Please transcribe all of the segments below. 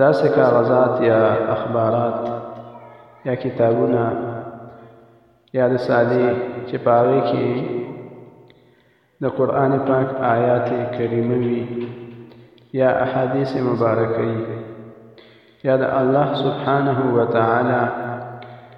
داسې کاغذات یا اخبارات یا کتابونه یا رسالې چې په هغې کې د قرآن پاک آیات کریمه وي یا احادیث مبارکه یا د الله سبحانه وتعالی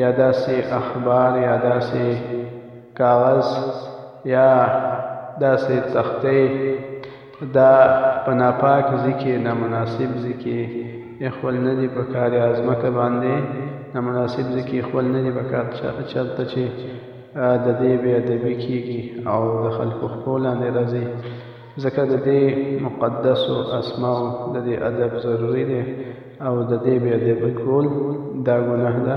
یا داسې اخبار یا داسې کاغذ یا داسې تختې دا په ناپاک ځای کې نامناسب ځای کې ایښول نه دي پکار یا ځمکه باندې نامناسب ځای کې ایښول نه دي پکار چېرته چې د دې بې ادبي کېږي او د خلکو پښو لاندې راځي ځکه د دې مقدسو اسماو د دې ادب ضروري دی او د دې بې ادبي کول دا ګناه ده